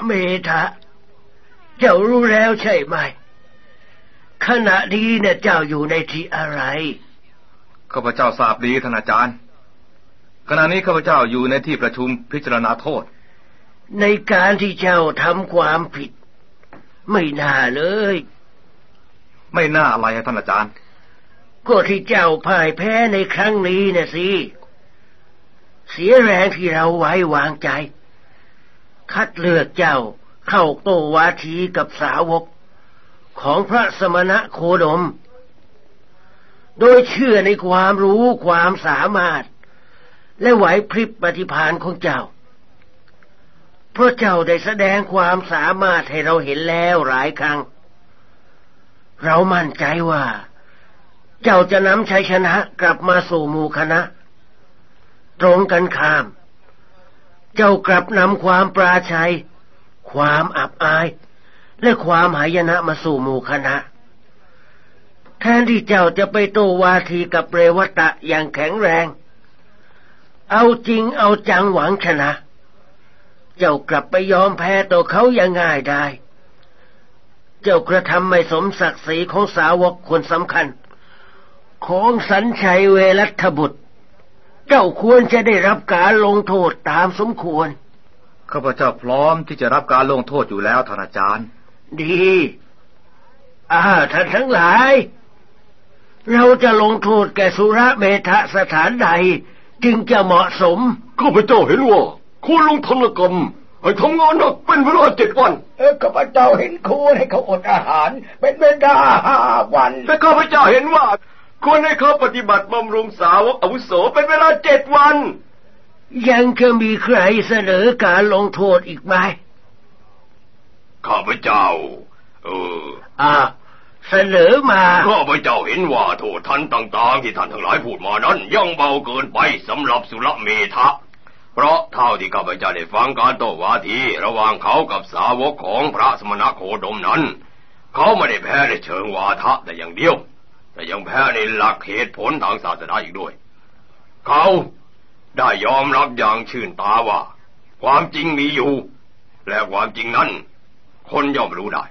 สุระเมธะเจ้ารู้แล้วใช่ไหม ขณะนี้เนี่ยเจ้าอยู่ในที่อะไรข้าพเจ้าทราบดีท่านอาจารย์ ขณะนี้ข้าพเจ้าอยู่ในที่ประชุมพิจารณาโทษ ในการที่เจ้าทำความผิด ไม่น่าเลย ไม่น่าอะไรท่านอาจารย์ ก็ที่เจ้าพ่ายแพ้ในครั้งนี้นะสิเสียแรงที่เราไว้วางใจ คัดเลือกเจ้าเข้าโตวาทีกับสาวกของพระสมณะโคดม โดยเชื่อในความรู้ความสามารถ และไหวพริบปฏิพานของเจ้า เพราะเจ้าได้แสดงความสามารถให้เราเห็นแล้วหลายครั้ง เรามั่นใจว่า เจ้าจะนำชัยชนะกลับมาสู่หมู่คณะ ตรงกันข้าม เจ้ากลับนำความปราชัย ความอับอาย และความหายนะมาสู่หมู่คณะ แทนที่เจ้าจะไปโตวาทีกับเรวตะอย่างแข็งแรง เอาจริงเอาจังหวังชนะ เจ้ากลับไปยอมแพ้ตัวเขาอย่างง่ายได้ เจ้ากระทำไม่สมศักดิ์ศรีของสาวกคนสำคัญ ของสันชัยเวรัตบุตร เจ้าควรจะได้รับการลงโทษตามสมควร ข้าพเจ้าพร้อมที่จะรับการลงโทษอยู่แล้วท่านอาจารย์ ดีอ่าท่านทั้งหลาย เราจะลงโทษแก่สุระเมธะสถานใด จึงจะเหมาะสม ข้าพเจ้าเห็นว่าควรลงทนกรรมให้ทำงานหนักเป็นเวลาเจ็ดวัน เออข้าพเจ้าเห็นควรให้เขาอดอาหาร เป็นเวลาห้าวัน แต่ข้าพเจ้าเห็นว่า ควรให้เขาปฏิบัติบำรุงสาวกอาวุโสเป็นเวลาเจ็ดวัน ยังจะมีใครเสนอการลงโทษอีกไหมข้าพเจ้า เอออ่าเสนอมาข้าพเจ้าเห็นว่าโทษท่านต่าง ๆ ที่ท่านทั้งหลายพูดมานั้นยังเบาเกินไปสำหรับสุรเมธะ เพราะเท่าที่ข้าพเจ้าได้ฟังการโต้วาทีระหว่างเขากับสาวกของพระสมณโคดมนั้น เขาไม่ได้แพ้ในเชิงวาทะแต่อย่างเดียว แต่ยังแพ้ในหลักเหตุผลทางศาสนาอีกด้วย เขาได้ยอมรับอย่างชื่นตาว่า ความจริงมีอยู่ และความจริงนั้น คนย่อมรู้ได้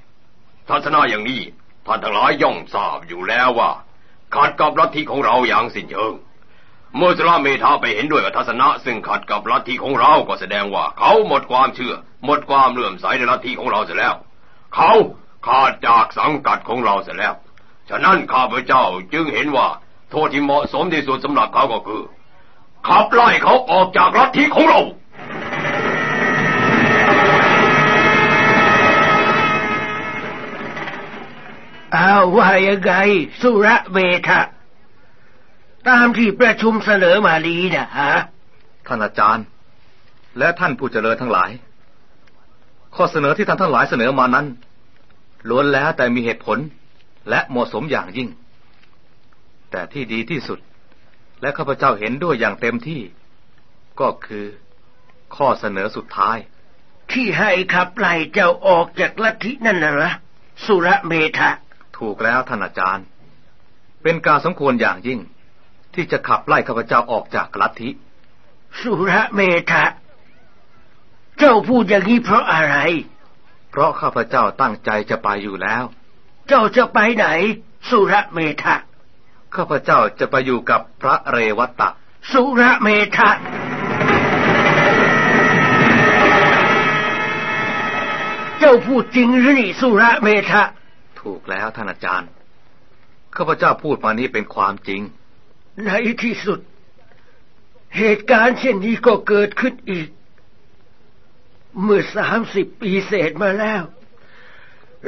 ทัศนาอย่างนี้ท่านทั้งหลายย่อมทราบอยู่แล้วว่าขัดกับลัทธิของเราอย่างสิ้นเชิงเมื่อสลาเมธาไปเห็นด้วยกับทัศนะ ซึ่งขัดกับลัทธิของเราก็แสดงว่า เขาหมดความเชื่อ หมดความเลื่อมใสในลัทธิของเราเสียแล้ว เขาขาดจากสังกัดของเราเสียแล้ว ฉะนั้นข้าพเจ้าจึงเห็นว่า โทษที่เหมาะสมที่สุดสำหรับเขาก็คือขับไล่เขาออกจากลัทธิของเราเอาว่ายังไง สุระเวทะตามที่ประชุมเสนอมาลีนะฮะ ท่านอาจารย์ และท่านผู้เจริญทั้งหลาย ข้อเสนอที่ท่านทั้งหลายเสนอมานั้นล้วนแล้วแต่มีเหตุผล และเหมาะสมอย่างยิ่ง แต่ที่ดีที่สุด และข้าพเจ้าเห็นด้วยอย่างเต็มที่ ก็คือข้อเสนอสุดท้าย ที่ให้ขับไล่เจ้าออกจากลัทธินั่นนะหรอสุรเมธะถูกแล้วท่านอาจารย์ เป็นการสมควรอย่างยิ่ง ที่จะขับไล่ข้าพเจ้าออกจากลัทธิสุรเมธะเจ้าพูดอย่างนี้เพราะอะไร เพราะข้าพเจ้าตั้งใจจะไปอยู่แล้ว เจ้าจะไปไหน สุรเมธะ ข้าพเจ้าจะไปอยู่กับพระเรวัตะ สุรเมธะ เจ้าพูดจริงหรือนี่สุรเมธะ ถูกแล้วท่านอาจารย์ ข้าพเจ้าพูดมานี้เป็นความจริง ในที่สุด เหตุการณ์เช่นนี้ก็เกิดขึ้นอีก เมื่อสามสิบปีเศษมาแล้ว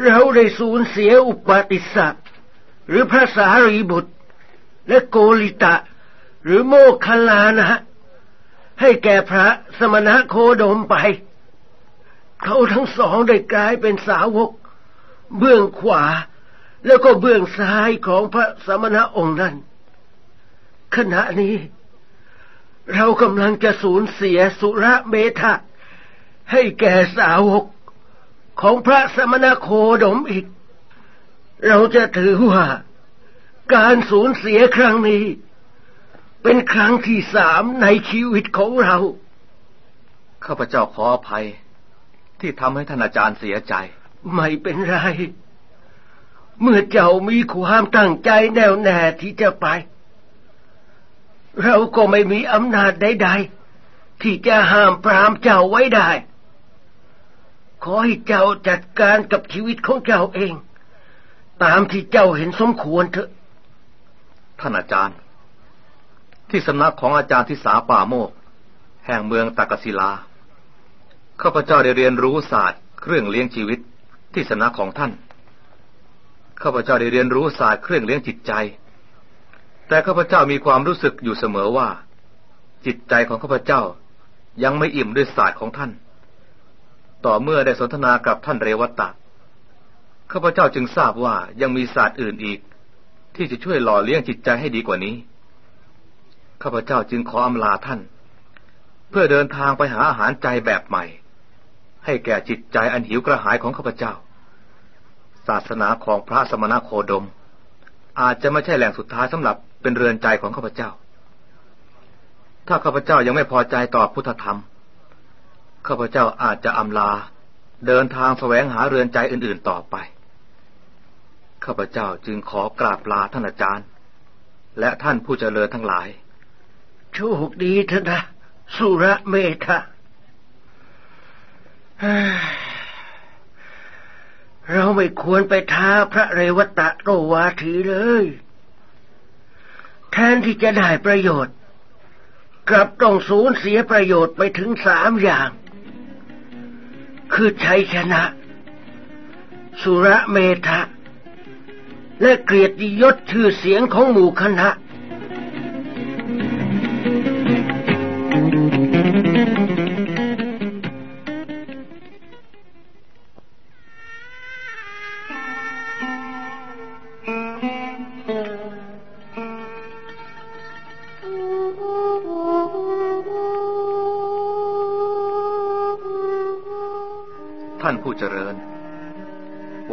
เราได้สูญเสียอุปติสสะหรือพระสารีบุตร และโกริตะ หรือโมคคลานะ ให้แก่พระสมณะโคดมไป เขาทั้งสองได้กลายเป็นสาวก เบื้องขวา แล้วก็เบื้องซ้ายของพระสมณะองค์นั้น ขณะนี้ เรากำลังจะสูญเสียสุระเมธะให้แก่สาวก ของพระสมณโคดมอีก เราจะถือว่า การสูญเสียครั้งนี้ เป็นครั้งที่สามในชีวิตของเรา ข้าพเจ้าขออภัย ที่ทำให้ท่านอาจารย์เสียใจ ไม่เป็นไร เมื่อเจ้ามีความตั้งใจแน่วแน่ที่จะไป เราก็ไม่มีอำนาจใดๆที่จะห้ามปรามเจ้าไว้ได้ ขอให้เจ้าจัดการกับชีวิตของเจ้าเอง ตามที่เจ้าเห็นสมควรเถอะ ท่านอาจารย์ ที่สำนักของอาจารย์ทิสาป่าโมก แห่งเมืองตากศิลาข้าพเจ้าได้เรียนรู้ศาสตร์เครื่องเลี้ยงชีวิตที่สำนักของท่านข้าพเจ้าได้เรียนรู้ศาสตร์เครื่องเลี้ยงจิตใจ แต่ข้าพเจ้ามีความรู้สึกอยู่เสมอว่า จิตใจของข้าพเจ้ายังไม่อิ่มด้วยศาสตร์ของท่าน ต่อเมื่อได้สนทนากับท่านเรวัตตะข้าพเจ้าจึงทราบว่ายังมีศาสตร์อื่นอีก ที่จะช่วยหล่อเลี้ยงจิตใจให้ดีกว่านี้ข้าพเจ้าจึงขออำลาท่าน เพื่อเดินทางไปหาอาหารใจแบบใหม่ ให้แก่จิตใจอันหิวกระหายของข้าพเจ้า ศาสนาของพระสมณโคดม อาจจะไม่ใช่แหล่งสุดท้ายสำหรับเป็นเรือนใจของข้าพเจ้า ถ้าข้าพเจ้ายังไม่พอใจต่อพุทธธรรม ข้าพเจ้าอาจจะอำลา เดินทางแสวงหาเรือนใจอื่นๆต่อไป ข้าพเจ้าจึงขอกราบลาท่านอาจารย์ และท่านผู้เจริญทั้งหลาย โชคดีเถอะนะ สุระเมธะเราไม่ควรไปท้าพระเรวตะโตวาทีเลย แทนที่จะได้ประโยชน์ กลับต้องสูญเสียประโยชน์ไปถึงสามอย่าง คือชัยชนะ สุรเมธะ และเกียรติยศชื่อเสียงของหมู่คณะ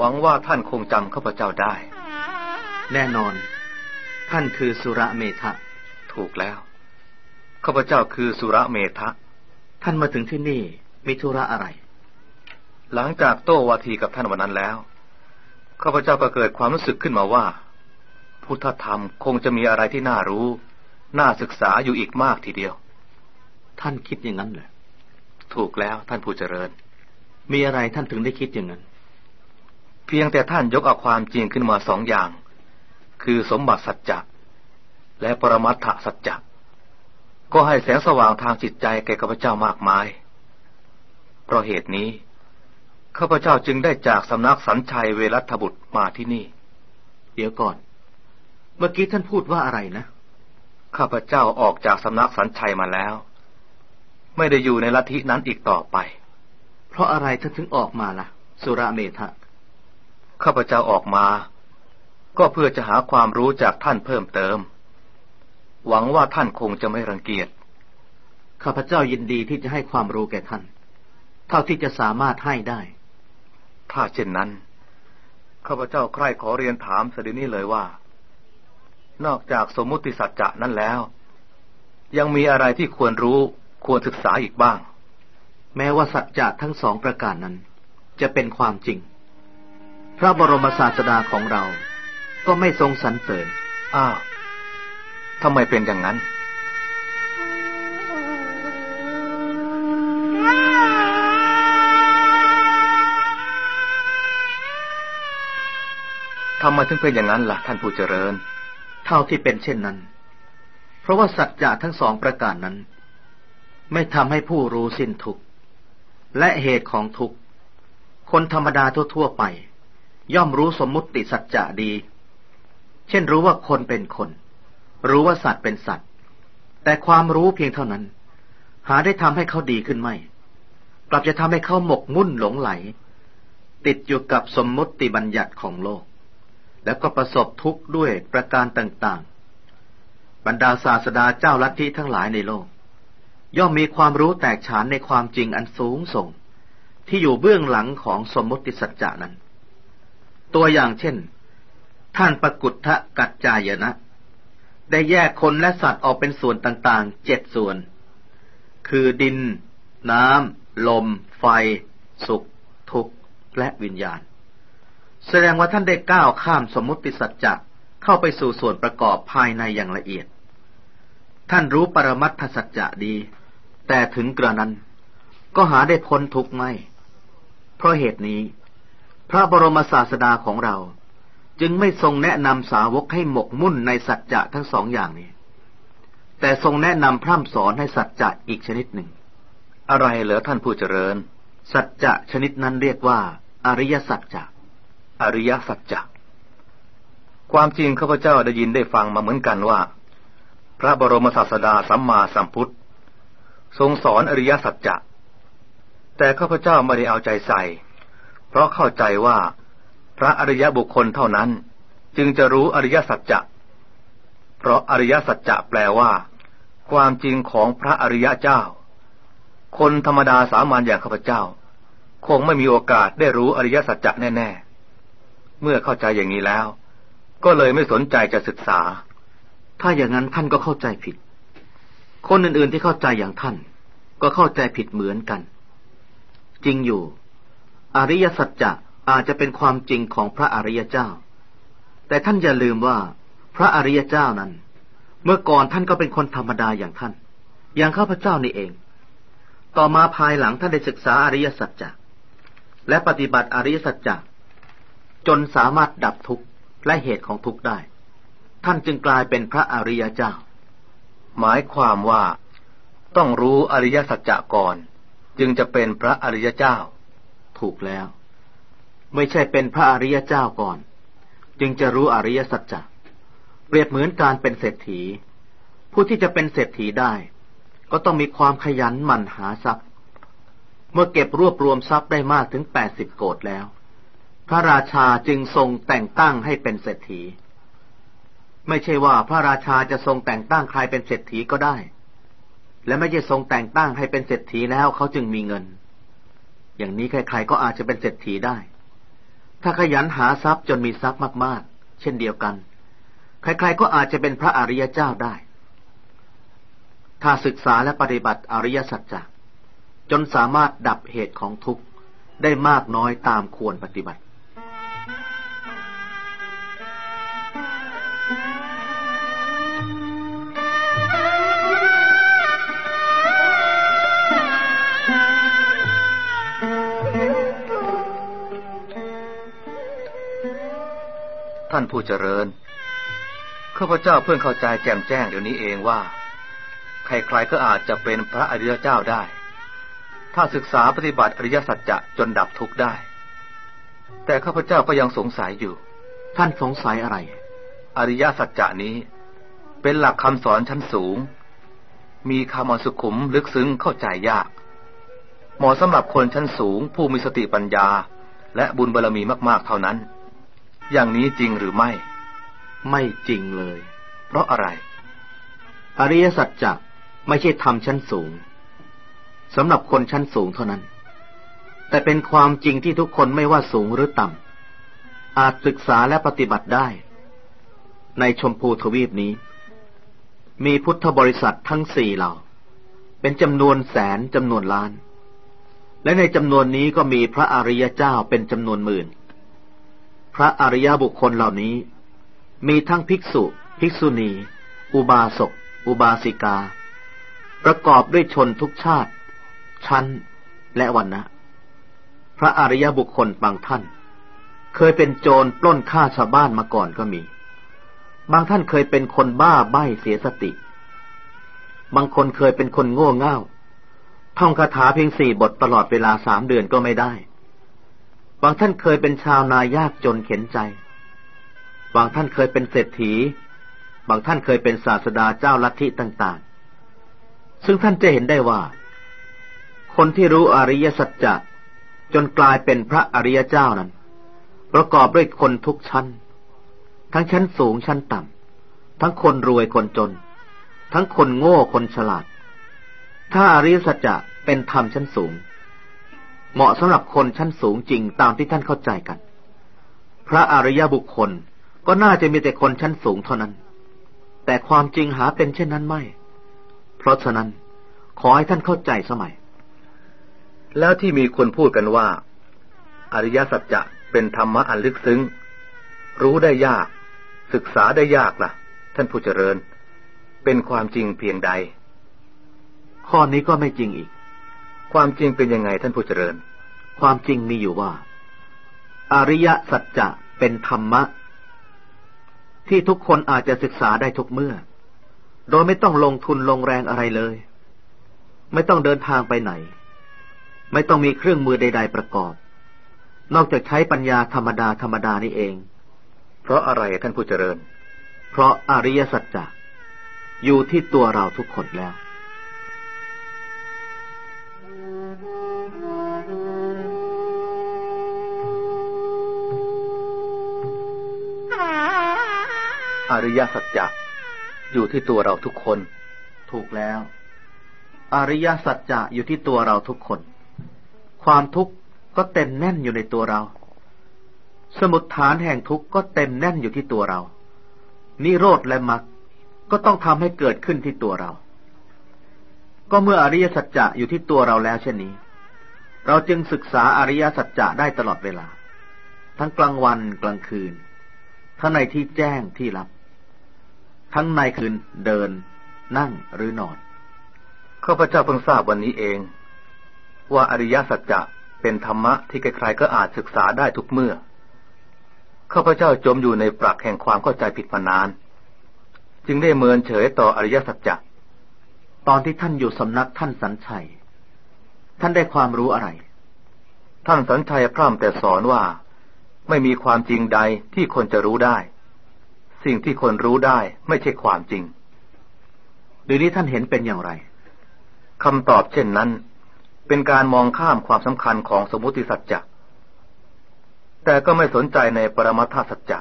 วังว่าท่านคงจำข้าพเจ้าได้ แน่นอน ท่านคือสุระเมธะ ถูกแล้ว ข้าพเจ้าคือสุระเมธะ ท่านมาถึงที่นี่มีธุระอะไร หลังจากโต้วาทีกับท่านวันนั้นแล้ว ข้าพเจ้าก็เกิดความรู้สึกขึ้นมาว่า พุทธธรรมคงจะมีอะไรที่น่ารู้ น่าศึกษาอยู่อีกมากทีเดียว ท่านคิดอย่างนั้นเหรอ ถูกแล้วท่านผู้เจริญ มีอะไรท่านถึงได้คิดอย่างนั้น เพียงแต่ท่านยกเอาความจริงขึ้นมาสองอย่าง คือสมบัติสัจจะและปรมัตถสัจจะก็ให้แสงสว่างทางจิตใจแก่ข้าพเจ้ามากมาย เพราะเหตุนี้ข้าพเจ้าจึงได้จากสำนักสัญชัยเวรัตบุตรมาที่นี่ เดี๋ยวก่อน เมื่อกี้ท่านพูดว่าอะไรนะ ข้าพเจ้าออกจากสำนักสัญชัยมาแล้ว ไม่ได้อยู่ในลัทธินั้นอีกต่อไป เพราะอะไรท่านถึงออกมาล่ะ สุระเมธะ ข้าพเจ้าออกมา ก็เพื่อจะหาความรู้จากท่านเพิ่มเติม หวังว่าท่านคงจะไม่รังเกียจข้าพเจ้ายินดีที่จะให้ความรู้แก่ท่าน เท่าที่จะสามารถให้ได้ ถ้าเช่นนั้นข้าพเจ้าใคร่ขอเรียนถามสดินี้เลยว่า นอกจากสมมุติสัจจะนั้นแล้ว ยังมีอะไรที่ควรรู้ควรศึกษาอีกบ้าง แม้ว่าสัจจะทั้งสองประการนั้น จะเป็นความจริง พระบรมศาสดาของเรา ก็ไม่ทรงสรรเสริญ อ้าวทำไมเป็นอย่างนั้นทำไมถึงเป็นอย่างนั้นล่ะท่านผู้เจริญ เท่าที่เป็นเช่นนั้น เพราะว่าสัจจะทั้งสองประการนั้น ไม่ทำให้ผู้รู้สิ้นทุกข์และเหตุของทุกข์คนธรรมดาทั่วๆไป ย่อมรู้สมมุติสัจจะดี เช่นรู้ว่าคนเป็นคน รู้ว่าสัตว์เป็นสัตว์ แต่ความรู้เพียงเท่านั้น หาได้ทำให้เขาดีขึ้นไม่ กลับจะทำให้เขาหมกมุ่นหลงไหล ติดอยู่กับสมมติบัญญัติของโลก แล้วก็ประสบทุกข์ด้วยประการต่างๆ บรรดาศาสดาเจ้าลัทธิทั้งหลายในโลก ย่อมมีความรู้แตกฉานในความจริงอันสูงส่ง ที่อยู่เบื้องหลังของสมมติสัจจานั้น ตัวอย่างเช่น ท่านประกุฏทะกัจจายนะ ได้แยกคนและสัตว์ออกเป็นส่วนต่างๆเจ็ดส่วน คือดิน น้ำ ลม ไฟ สุข ทุกข์ และวิญญาณ แสดงว่าท่านได้ก้าวข้ามสมมติสัจจะเข้าไปสู่ส่วนประกอบภายในอย่างละเอียด ท่านรู้ปรมัตถสัจจะดี แต่ถึงกระนั้น ก็หาได้พ้นทุกข์ไม่ เพราะเหตุนี้ พระบรมศาสดาของเรา จึงไม่ทรงแนะนำสาวกให้หมกมุ่นในสัจจะทั้งสองอย่างนี้ แต่ทรงแนะนำพร่ำสอนให้สัจจะอีกชนิดหนึ่ง อะไรเหรอท่านผู้เจริญ สัจจะชนิดนั้นเรียกว่า อริยสัจจะอริยสัจจะความจริงข้าพเจ้าได้ยินได้ฟังมาเหมือนกันว่า พระบรมศาสดาสัมมาสัมพุทธทรงสอนอริยสัจจะแต่ข้าพเจ้าไม่ได้เอาใจใส่ เพราะเข้าใจว่า พระอริยบุคคลเท่านั้น จึงจะรู้อริยสัจจะ เพราะอริยสัจจะแปลว่า ความจริงของพระอริยเจ้า คนธรรมดาสามัญอย่างข้าพเจ้า คงไม่มีโอกาสได้รู้อริยสัจจะแน่ๆ เมื่อเข้าใจอย่างนี้แล้ว ก็เลยไม่สนใจจะศึกษา ถ้าอย่างนั้นท่านก็เข้าใจผิด คนอื่นๆที่เข้าใจอย่างท่าน ก็เข้าใจผิดเหมือนกัน จริงอยู่ อริยสัจจะอาจจะเป็นความจริงของพระอริยเจ้า แต่ท่านอย่าลืมว่า พระอริยเจ้านั้น เมื่อก่อนท่านก็เป็นคนธรรมดาอย่างท่าน อย่างข้าพเจ้านี่เอง ต่อมาภายหลังท่านได้ศึกษาอริยสัจจะและปฏิบัติอริยสัจจะจนสามารถดับทุกข์และเหตุของทุกข์ได้ ท่านจึงกลายเป็นพระอริยเจ้า หมายความว่าต้องรู้อริยสัจจะก่อน จึงจะเป็นพระอริยเจ้า ถูกแล้ว ไม่ใช่เป็นพระอริยเจ้าก่อน จึงจะรู้อริยสัจจะเปรียบเหมือนการเป็นเศรษฐี ผู้ที่จะเป็นเศรษฐีได้ ก็ต้องมีความขยันหมั่นหาทรัพย์ เมื่อเก็บรวบรวมทรัพย์ได้มากถึงแปดสิบโกดแล้ว พระราชาจึงทรงแต่งตั้งให้เป็นเศรษฐี ไม่ใช่ว่าพระราชาจะทรงแต่งตั้งใครเป็นเศรษฐีก็ได้ และไม่ใช่ทรงแต่งตั้งให้เป็นเศรษฐีแล้วเขาจึงมีเงิน อย่างนี้ใครๆก็อาจจะเป็นเศรษฐีได้ ถ้าขยันหาทรัพย์จนมีทรัพย์มากๆ เช่นเดียวกัน ใครๆก็อาจจะเป็นพระอริยเจ้าได้ ถ้าศึกษาและปฏิบัติอริยสัจจะจนสามารถดับเหตุของทุกข์ได้มากน้อยตามควรปฏิบัติ ท่านผู้เจริญข้าพเจ้าเพิ่งเข้าใจแจ่มแจ้งเดี๋ยวนี้เองว่า ใครๆก็อาจจะเป็นพระอริยเจ้าได้ ถ้าศึกษาปฏิบัติอริยสัจจะจนดับทุกข์ได้ แต่ข้าพเจ้าก็ยังสงสัยอยู่ ท่านสงสัยอะไร อริยสัจจะนี้ เป็นหลักคำสอนชั้นสูง มีคำอันสุขุมลึกซึ้งเข้าใจยาก เหมาะสำหรับคนชั้นสูงผู้มีสติปัญญา และบุญบารรมีมาก ๆ เท่านั้น อย่างนี้จริงหรือไม่ ไม่จริงเลย เพราะอะไร อริยสัจจะไม่ใช่ธรรมชั้นสูงสำหรับคนชั้นสูงเท่านั้น แต่เป็นความจริงที่ทุกคนไม่ว่าสูงหรือต่ำอาจศึกษาและปฏิบัติได้ ในชมพูทวีปนี้ มีพุทธบริษัททั้งสี่เหล่า เป็นจำนวนแสนจำนวนล้าน และในจำนวนนี้ก็มีพระอริยเจ้าเป็นจำนวนหมื่น พระอริยบุคคลเหล่านี้ มีทั้งภิกษุ ภิกษุณี อุบาสก อุบาสิกา ประกอบด้วยชนทุกชาติ ชั้นและวันนะพระอริยบุคคลบางท่าน เคยเป็นโจรปล้นฆ่าชาวบ้านมาก่อนก็มี บางท่านเคยเป็นคนบ้าใบ้เสียสติ บางคนเคยเป็นคนโง่เง่าท่องคาถาเพียงสี่บทตลอดเวลาสามเดือนก็ไม่ได้ บางท่านเคยเป็นชาวนายากจนเข็นใจ บางท่านเคยเป็นเศรษฐี บางท่านเคยเป็นศาสดาเจ้าลัทธิต่างๆ ซึ่งท่านจะเห็นได้ว่า คนที่รู้อริยสัจจะจนกลายเป็นพระอริยเจ้านั้น ประกอบด้วยคนทุกชั้น ทั้งชั้นสูงชั้นต่ำทั้งคนรวยคนจน ทั้งคนโง่คนฉลาด ถ้าอริยสัจจะเป็นธรรมชั้นสูง เหมาะสำหรับคนชั้นสูงจริงตามที่ท่านเข้าใจกัน พระอริยบุคคลก็น่าจะมีแต่คนชั้นสูงเท่านั้น แต่ความจริงหาเป็นเช่นนั้นไม่ เพราะฉะนั้นขอให้ท่านเข้าใจสมัยคแล้วที่มีคนพูดกันว่า อริยสัจจะเป็นธรรมะอันลึกซึ้ง รู้ได้ยาก ศึกษาได้ยากละ่ะ ท่านผู้เจริญ เป็นความจริงเพียงใด ข้อนี้ก็ไม่จริงอีก ความจริงเป็นยังไงท่านผู้เจริญ ความจริงมีอยู่ว่า อริยสัจจะเป็นธรรมะ ที่ทุกคนอาจจะศึกษาได้ทุกเมื่อ โดยไม่ต้องลงทุนลงแรงอะไรเลย ไม่ต้องเดินทางไปไหน ไม่ต้องมีเครื่องมือใด ๆ ประกอบ นอกจากใช้ปัญญาธรรมดาธรรมดานี่เอง เพราะอะไรท่านผู้เจริญ เพราะอริยสัจจะอยู่ที่ตัวเราทุกคนแล้ว อริยสัจจะอยู่ที่ตัวเราทุกคน ถูกแล้ว อริยสัจจะอยู่ที่ตัวเราทุกคน ความทุกข์ก็เต็มแน่นอยู่ในตัวเรา สมุดฐานแห่งทุกข์ก็เต็มแน่นอยู่ที่ตัวเรา นิโรธและมรรคก็ต้องทำให้เกิดขึ้นที่ตัวเรา ก็เมื่ออริยสัจจะอยู่ที่ตัวเราแล้วเช่นนี้ เราจึงศึกษาอริยสัจจะได้ตลอดเวลา ทั้งกลางวันกลางคืนทั้งในที่แจ้งที่ลับ ทั้งในคืนเดิน นั่งหรือนอน ข้าพเจ้าเพิ่งทราบวันนี้เอง ว่าอริยสัจจะเป็นธรรมะที่ใครๆก็อาจศึกษาได้ทุกเมื่อ ข้าพเจ้าจมอยู่ในปรักแห่งความเข้าใจผิดมานาน จึงได้เมินเฉยต่ออริยสัจจะตอนที่ท่านอยู่สำนักท่านสันชัย ท่านได้ความรู้อะไร ท่านสันชัยพร่ำแต่สอนว่าไม่มีความจริงใดที่คนจะรู้ได้ สิ่งที่คนรู้ได้ไม่ใช่ความจริงดีนี้ท่านเห็นเป็นอย่างไรคำตอบเช่นนั้น เป็นการมองข้ามความสำคัญของสมมติสัจจะแต่ก็ไม่สนใจในปรมัตถสัจจะ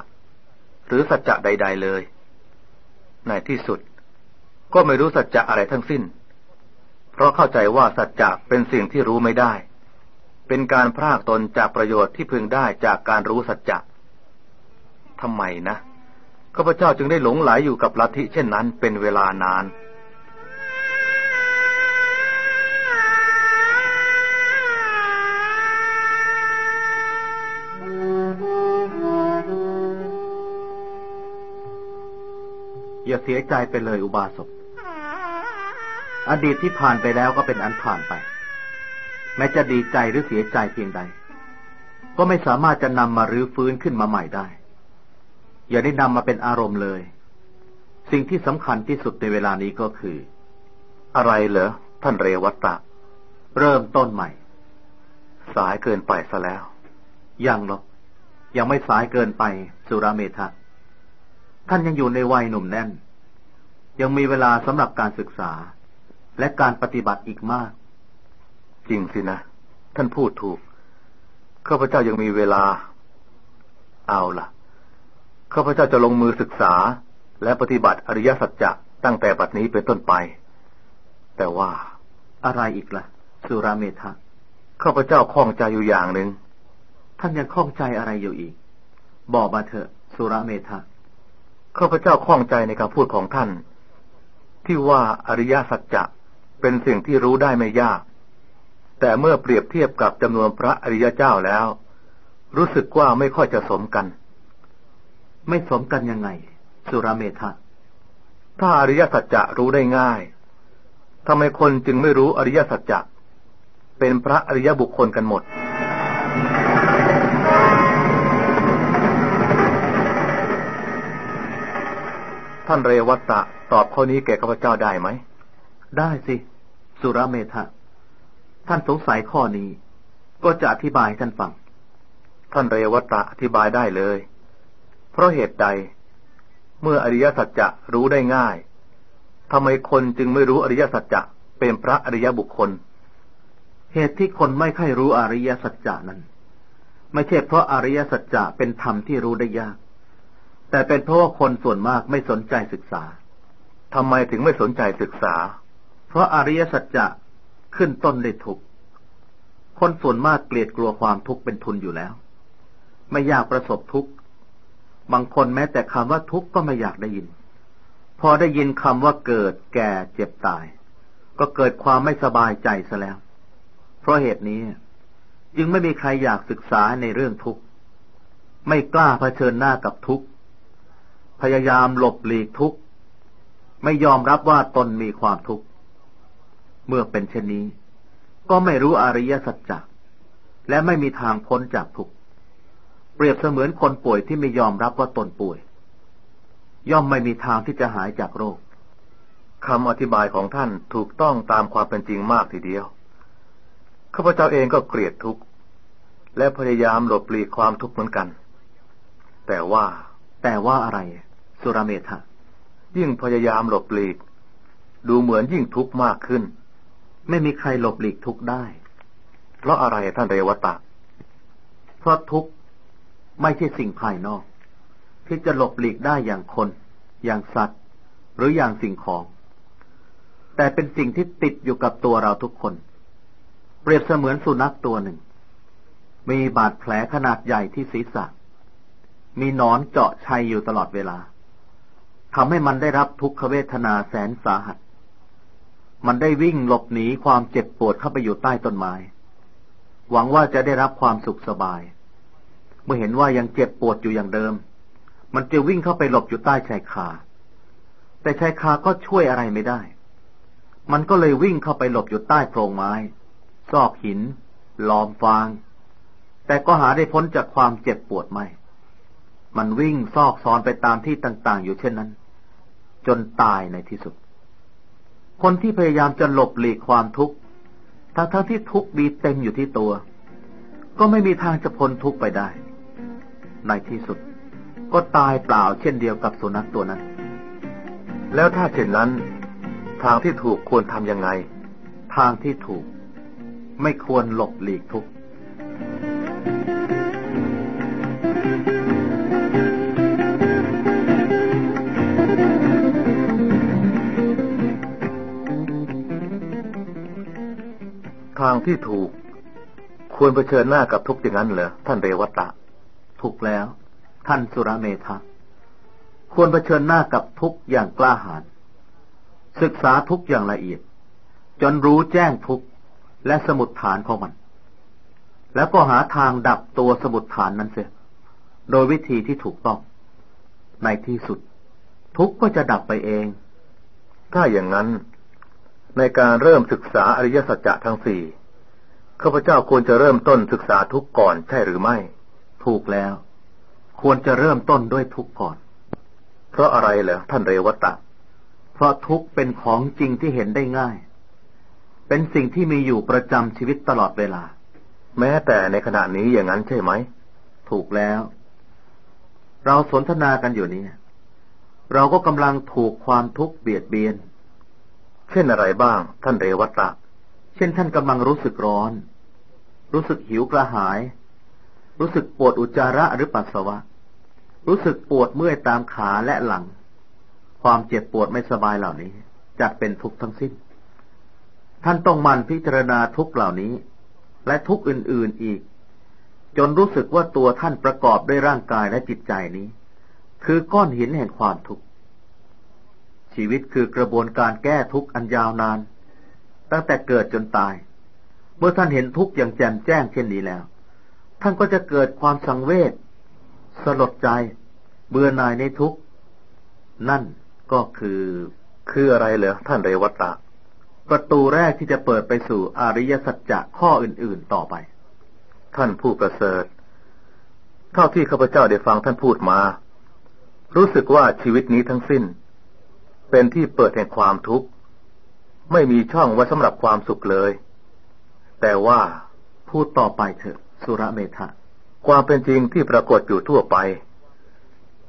หรือสัจจะใด ๆเลย ในที่สุด ก็ไม่รู้สัจจะอะไรทั้งสิ้น เพราะเข้าใจว่าสัจจะเป็นสิ่งที่รู้ไม่ได้ เป็นการพรากตนจากประโยชน์ที่พึงได้จากการรู้สัจจะทำไมนะ ข้าพเจ้าจึงได้หลงไหลอยู่กับลัทธิเช่นนั้นเป็นเวลานานอย่าเสียใจไปเลยอุบาสก อดีตที่ผ่านไปแล้วก็เป็นอันผ่านไป แม้จะดีใจหรือเสียใจเพียงใด ก็ไม่สามารถจะนำมารื้อฟื้นขึ้นมาใหม่ได้ อย่าได้นำมาเป็นอารมณ์เลย สิ่งที่สำคัญที่สุดในเวลานี้ก็คือ อะไรเหรอท่านเรวัตตะ เริ่มต้นใหม่ สายเกินไปซะแล้ว ยังหรอกยังไม่สายเกินไป สุราเมธะท่านยังอยู่ในวัยหนุ่มแน่น ยังมีเวลาสำหรับการศึกษา และการปฏิบัติอีกมาก จริงสินะ ท่านพูดถูกข้าพเจ้ายังมีเวลา เอาล่ะ ข้าพเจ้าจะลงมือศึกษา และปฏิบัติอริยสัจจะตั้งแต่บัดนี้เป็นต้นไป แต่ว่าอะไรอีกละ่ะ สุราเมธะข้าพเจ้าข้องใจอยู่อย่างหนึ่งท่านยังข้องใจอะไรอยู่อีก บอกมาเถอะ สุราเมธะข้าพเจ้าข้องใจในคำพูดของท่าน ที่ว่าอริยสัจจะเป็นสิ่งที่รู้ได้ไม่ยาก แต่เมื่อเปรียบเทียบกับจำนวนพระอริยเจ้าแล้ว รู้สึกว่าไม่ค่อยจะสมกัน ไม่สมกันยังไง สุราเมธะถ้าอริยสัจจะรู้ได้ง่ายทำไมคนจึงไม่รู้อริยสัจจะเป็นพระอริยบุคคลกันหมด ท่านเรวัตตะตอบข้อนี้แก่ข้าพเจ้าได้ไหม ได้สิ สุราเมธะท่านสงสัยข้อนี้ ก็จะอธิบายท่านฟัง ท่านเรวัตตะอธิบายได้เลย เพราะเหตุใด เมื่ออริยสัจจะรู้ได้ง่ายทำไมคนจึงไม่รู้อริยสัจจะเป็นพระอริยบุคคล เหตุที่คนไม่ค่อยรู้อริยสัจจะนั้น ไม่ใช่เพราะอริยสัจจะเป็นธรรมที่รู้ได้ยาก แต่เป็นเพราะว่าคนส่วนมากไม่สนใจศึกษาทำไมถึงไม่สนใจศึกษา เพราะอริยสัจจะขึ้นต้นด้วยทุกข์คนส่วนมากเกลียดกลัวความทุกข์เป็นทุนอยู่แล้ว ไม่อยากประสบทุกข์ บางคนแม้แต่คำว่าทุกข์ก็ไม่อยากได้ยิน พอได้ยินคำว่าเกิดแก่เจ็บตาย ก็เกิดความไม่สบายใจซะแล้ว เพราะเหตุนี้ จึงไม่มีใครอยากศึกษาในเรื่องทุกข์ ไม่กล้าเผชิญหน้ากับทุกข์ พยายามหลบหลีกทุกข์ ไม่ยอมรับว่าตนมีความทุกข์ เมื่อเป็นเช่นนี้ ก็ไม่รู้อริยสัจจะและไม่มีทางพ้นจากทุกข์ เปรียบเสมือนคนป่วยที่ไม่ยอมรับว่าตนป่วย ย่อมไม่มีทางที่จะหายจากโรคคำอธิบายของท่านถูกต้องตามความเป็นจริงมากทีเดียวข้าพเจ้าเองก็เกลียดทุกข์ และพยายามหลบหลีกความทุกข์เหมือนกัน แต่ว่า แต่ว่าอะไร สุรเมธะยิ่งพยายามหลบหลีก ดูเหมือนยิ่งทุกข์มากขึ้น ไม่มีใครหลบหลีกทุกข์ได้ เพราะอะไรท่านเรวตะเพราะทุกข์ ไม่ใช่สิ่งภายนอก ที่จะหลบหลีกได้อย่างคน อย่างสัตว์ หรืออย่างสิ่งของ แต่เป็นสิ่งที่ติดอยู่กับตัวเราทุกคน เปรียบเสมือนสุนัขตัวหนึ่ง มีบาดแผลขนาดใหญ่ที่ศีรษะ มีนอนเจาะชัยอยู่ตลอดเวลาทำให้มันได้รับทุกขเวทนาแสนสาหัส มันได้วิ่งหลบหนีความเจ็บปวดเข้าไปอยู่ใต้ต้นไม้ หวังว่าจะได้รับความสุขสบาย เมื่อเห็นว่ายังเจ็บปวดอยู่อย่างเดิม มันจะวิ่งเข้าไปหลบอยู่ใต้ชายคา แต่ชายคาก็ช่วยอะไรไม่ได้ มันก็เลยวิ่งเข้าไปหลบอยู่ใต้โพรงไม้ ซอกหินลอมฟาง แต่ก็หาได้พ้นจากความเจ็บปวดไม่ มันวิ่งซอกซอนไปตามที่ต่างๆ อยู่เช่นนั้น จนตายในที่สุด คนที่พยายามจะหลบหลีกความทุกข์ ทั้งทั้งที่ทุกข์มีเต็มอยู่ที่ตัว ก็ไม่มีทางจะพ้นทุกข์ไปได้ ในที่สุด ก็ตายเปล่าเช่นเดียวกับสุนัขตัวนั้น แล้วถ้าเช่นนั้น ทางที่ถูกควรทำยังไง ทางที่ถูก ไม่ควรหลบหลีกทุกข์ทางที่ถูกควรเผชิญหน้ากับทุกข์อย่างนั้นเหรอท่านเรวัตะ ถูกแล้ว ท่านสุรเมธะควรเผชิญหน้ากับทุกข์อย่างกล้าหาญศึกษาทุกอย่างละเอียด จนรู้แจ้งทุกและสมุดฐานของมัน แล้วก็หาทางดับตัวสมุดฐานนั้นเสียโดยวิธีที่ถูกต้อง ในที่สุด ทุกก็จะดับไปเอง ถ้าอย่างนั้น ในการเริ่มศึกษาอริยสัจจะทั้งสี่ข้าพเจ้าควรจะเริ่มต้นศึกษาทุกก่อนใช่หรือไม่ ถูกแล้ว ควรจะเริ่มต้นด้วยทุกก่อน เพราะอะไรเหรอท่านเรวตะ เพราะทุกเป็นของจริงที่เห็นได้ง่าย เป็นสิ่งที่มีอยู่ประจำชีวิตตลอดเวลา แม้แต่ในขณะนี้อย่างนั้นใช่ไหม ถูกแล้ว เราสนทนากันอยู่นี้เราก็กำลังถูกความทุกข์เบียดเบียน เช่นอะไรบ้าง ท่านเรวัตะ เช่นท่านกำลังรู้สึกร้อน รู้สึกหิวกระหาย รู้สึกปวดอุจจาระหรือปัสสาวะ รู้สึกปวดเมื่อยตามขาและหลัง ความเจ็บปวดไม่สบายเหล่านี้จัดเป็นทุกข์ทั้งสิ้น ท่านต้องมันพิจารณาทุกเหล่านี้ และทุกอื่นๆอีก จนรู้สึกว่าตัวท่านประกอบด้วยร่างกายและจิตใจนี้ คือก้อนหินแห่งความทุกข์ ชีวิตคือกระบวนการแก้ทุกข์อันยาวนาน ตั้งแต่เกิดจนตาย เมื่อท่านเห็นทุกข์อย่างแจ่มแจ้งเช่นนี้แล้ว ท่านก็จะเกิดความสังเวชสลดใจ เบื่อหน่ายในทุกข์นั่นก็คือคืออะไรเหรอท่านเรวัตะ ประตูแรกที่จะเปิดไปสู่อริยสัจจะข้ออื่น ๆต่อไป ท่านผู้ประเสริฐ เท่าที่ข้าพเจ้าได้ฟังท่านพูดมา รู้สึกว่าชีวิตนี้ทั้งสิ้น เป็นที่เปิดแห่งความทุกข์ ไม่มีช่องไว้สำหรับความสุขเลย แต่ว่าพูดต่อไปเถอะ สุรเมธะความเป็นจริงที่ปรากฏอยู่ทั่วไป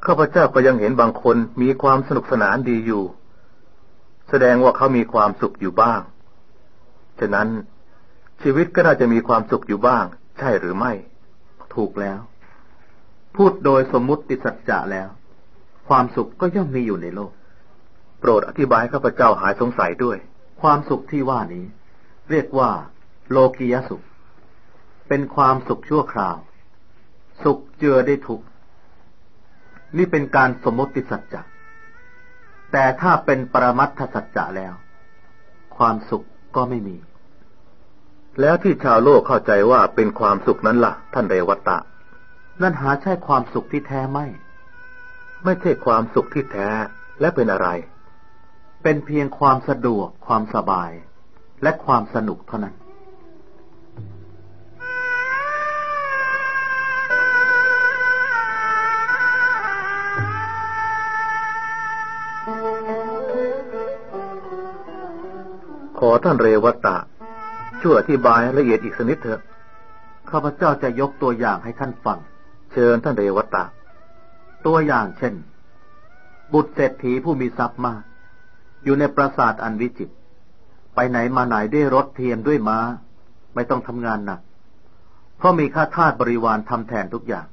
ข้าพเจ้าก็ยังเห็นบางคนมีความสนุกสนานดีอยู่ แสดงว่าเขามีความสุขอยู่บ้าง ฉะนั้นชีวิตก็น่าจะมีความสุขอยู่บ้าง ใช่หรือไม่ ถูกแล้ว พูดโดยสมมุติสัจจะแล้ว ความสุขก็ย่อมมีอยู่ในโลก โปรดอธิบายข้าพเจ้าหายสงสัยด้วย ความสุขที่ว่านี้ เรียกว่า โลกียสุข เป็นความสุขชั่วคราว สุขเจือได้ทุกนี่เป็นการสมมติสัจจะแต่ถ้าเป็นปรมัตถสัจจะแล้ว ความสุขก็ไม่มี แล้วที่ชาวโลกเข้าใจว่าเป็นความสุขนั้นละ่ะ ท่านเรวัตตะ นั่นหาใช่ความสุขที่แท้ไม่ ไม่ใช่ความสุขที่แท้และเป็นอะไร เป็นเพียงความสะดวกความสบาย และความสนุกเท่านั้น ขอท่านเรวัตตะช่วยอธิบายละเอียดอีกสนิดเถอะข้าพเจ้าจะยกตัวอย่างให้ท่านฟัง เชิญท่านเรวัตตะตัวอย่างเช่น บุตรเศรษฐีผู้มีทรัพย์มาก อยู่ในปราสาทอันวิจิตรไปไหนมาไหนด้วยรถเทียมด้วยม้า ไม่ต้องทำงานหนัก เพราะมีข้าทาสบริวารทำแทนทุกอย่าง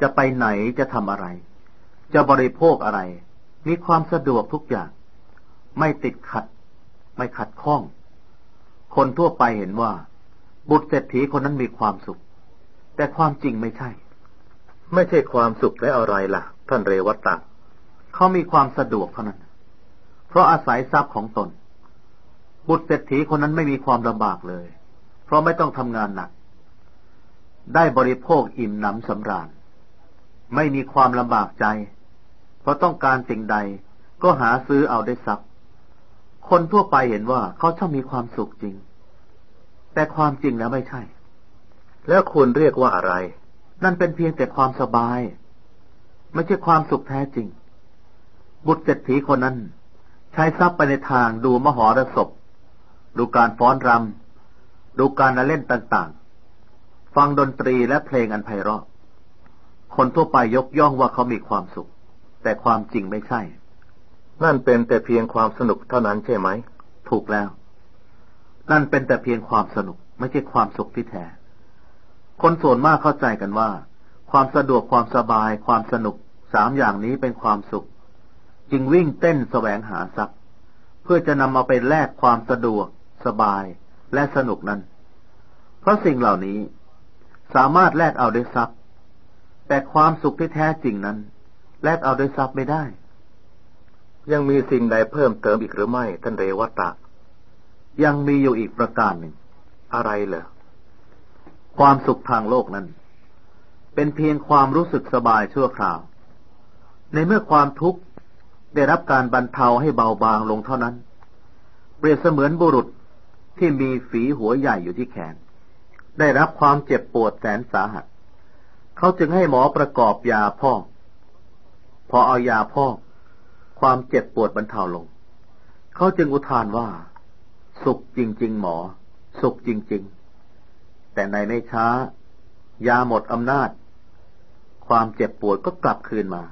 จะไปไหนจะทำอะไร จะบริโภคอะไร มีความสะดวกทุกอย่าง ไม่ติดขัด ไม่ขัดข้อง คนทั่วไปเห็นว่า บุตรเศรษฐีคนนั้นมีความสุข แต่ความจริงไม่ใช่ ไม่ใช่ความสุขและอะไรล่ะ ท่านเรวัตตะเขามีความสะดวกเท่านั้น เพราะอาศัยทรัพย์ของตน บุตรเศรษฐีคนนั้นไม่มีความลำบากเลย เพราะไม่ต้องทำงานหนัก ได้บริโภคอิ่มหนำสำราญ ไม่มีความลำบากใจ เพราะต้องการสิ่งใดก็หาซื้อเอาได้ทรัพย์ คนทั่วไปเห็นว่าเขาช่างมีความสุขจริง แต่ความจริงแล้วไม่ใช่ แล้วคุณเรียกว่าอะไร นั่นเป็นเพียงแต่ความสบาย ไม่ใช่ความสุขแท้จริง บุตรเศรษฐีคนนั้น ใช้ทรัพย์ไปในทางดูมหรสพ ดูการฟ้อนรำ ดูการละเล่นต่างๆ ฟังดนตรีและเพลงอันไพเราะ คนทั่วไปยกย่องว่าเขามีความสุข แต่ความจริงไม่ใช่ นั่นเป็นแต่เพียงความสนุกเท่านั้นใช่ไหม ถูกแล้ว นั่นเป็นแต่เพียงความสนุก ไม่ใช่ความสุขที่แท้ คนส่วนมากเข้าใจกันว่า ความสะดวกความสบาย ความสนุกสามอย่างนี้เป็นความสุข จึงวิ่งเต้นแสวงหาทรัพย์ เพื่อจะนำมาไปแลกความสะดวก สบายและสนุกนั้น เพราะสิ่งเหล่านี้สามารถแลกเอาด้วยทรัพย์ แต่ความสุขที่แท้จริงนั้น แลกเอาด้วยทรัพย์ไม่ได้ ยังมีสิ่งใดเพิ่มเติมอีกหรือไม่ ท่านเรวัตะ ยังมีอยู่อีกประการหนึ่ง อะไรเหรอความสุขทางโลกนั้น เป็นเพียงความรู้สึกสบายชั่วคราว ในเมื่อความทุกข์ได้รับการบรรเทาให้เบาบางลงเท่านั้น เปรียบเสมือนบุรุษที่มีฝีหัวใหญ่อยู่ที่แขน ได้รับความเจ็บปวดแสนสาหัส เขาจึงให้หมอประกอบยาพอกพอเอายาพอก ความเจ็บปวดบรรเทาลง เขาจึงอุทานว่า สุขจริง ๆ หมอ สุขจริง ๆ แต่ในไม่ช้า ยาหมดอำนาจ ความเจ็บปวดก็กลับคืนมา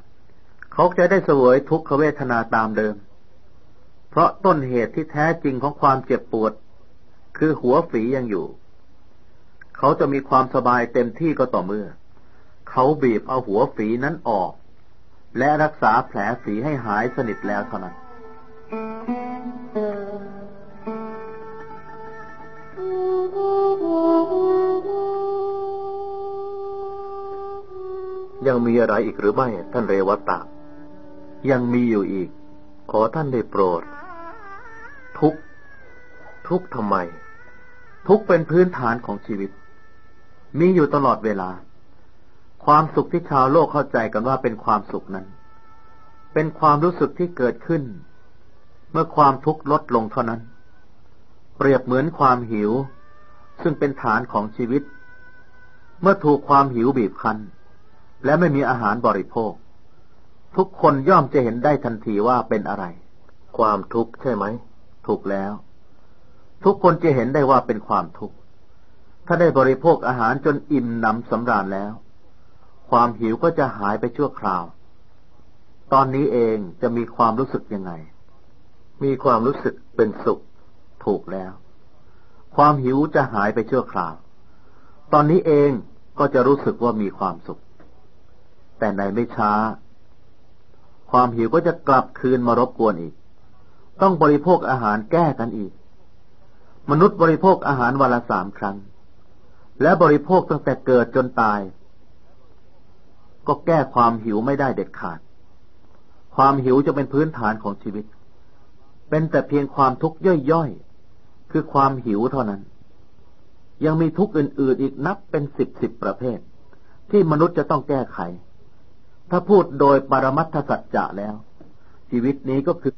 เขาจะได้เสวยทุกขเวทนาตามเดิม เพราะต้นเหตุที่แท้จริงของความเจ็บปวด คือหัวฝียังอยู่ เขาจะมีความสบายเต็มที่ก็ต่อเมื่อ เขาบีบเอาหัวฝีนั้นออก และรักษาแผลฝีให้หายสนิทแล้วเท่านั้น ยังมีอะไรอีกหรือไม่ท่านเรวัตะ ยังมีอยู่อีก ขอท่านได้โปรด ทุกทุกทำไม ทุกเป็นพื้นฐานของชีวิต มีอยู่ตลอดเวลา ความสุขที่ชาวโลกเข้าใจกันว่าเป็นความสุขนั้น เป็นความรู้สึกที่เกิดขึ้น เมื่อความทุกข์ลดลงเท่านั้น เปรียบเหมือนความหิว ซึ่งเป็นฐานของชีวิต เมื่อถูกความหิวบีบคั้น และไม่มีอาหารบริโภค ทุกคนย่อมจะเห็นได้ทันทีว่าเป็นอะไร ความทุกข์ใช่ไหม ถูกแล้ว ทุกคนจะเห็นได้ว่าเป็นความทุกข์ถ้าได้บริโภคอาหารจนอิ่มหนำสำราญแล้ว ความหิวก็จะหายไปชั่วคราว ตอนนี้เองจะมีความรู้สึกยังไง มีความรู้สึกเป็นสุข ถูกแล้ว ความหิวจะหายไปชั่วคราว ตอนนี้เองก็จะรู้สึกว่ามีความสุข แต่ในไม่ช้า ความหิวก็จะกลับคืนมารบกวนอีก ต้องบริโภคอาหารแก้กันอีก มนุษย์บริโภคอาหารวันละสามครั้ง และบริโภคตั้งแต่เกิดจนตาย ก็แก้ความหิวไม่ได้เด็ดขาด ความหิวจะเป็นพื้นฐานของชีวิต เป็นแต่เพียงความทุกข์ย่อยๆ คือความหิวเท่านั้น ยังมีทุกข์อื่นๆอีกนับเป็นสิบสิบประเภท ที่มนุษย์จะต้องแก้ไข ถ้าพูดโดยปรมัตถสัจจะแล้ว ชีวิตนี้ก็คือ